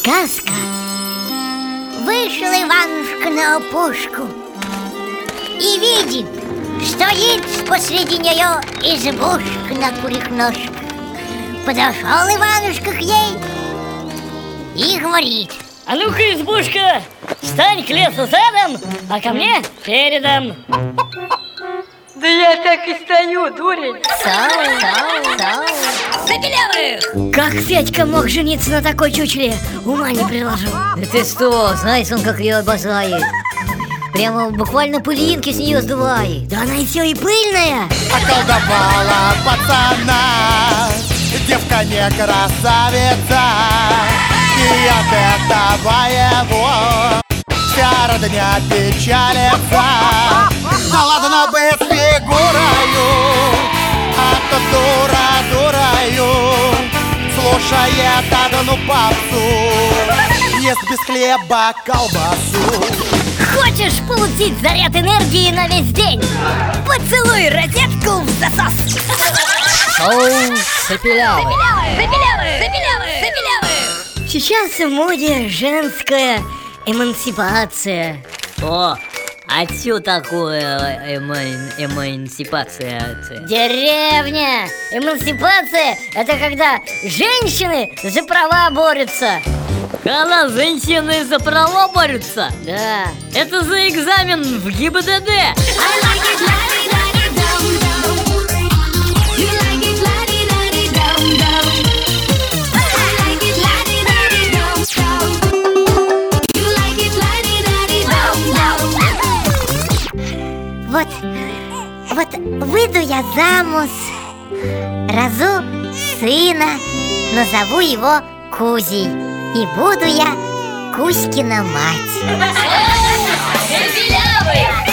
Сказка. Вышел Иванушка на опушку И видит, стоит посреди нее избушка на курих ножках. Подошел Иванушка к ней и говорит А ну-ка, избушка, стань к лесу задом, а ко мне передом Да я так и стою, дурень. Стал, стал, стал Забелявых! Как Федька мог жениться на такой чучеле? Ума не приложу. Да ты что, знаешь, он как ее обожает. Прямо буквально пылинки с нее сдувает. Да она и все и пыльная. Околдовала пацана. Девка не красавица. И от этого его Вся родня печалится. Да ладно бы Слушает одну попсу Ест без хлеба колбасу Хочешь получить заряд энергии на весь день? Поцелуй розетку в засос Шоу! Забелявых! Сейчас в моде женская эмансипация О, а чё такое эма- эмансипация? Деревня! Эмансипация – это когда женщины за права борются Когда женщины за права борются Да Это за экзамен в ГИБДД Вот, вот выйду я замуж Разу сына Назову его Кузей И буду я Кузькина мать Забелявых!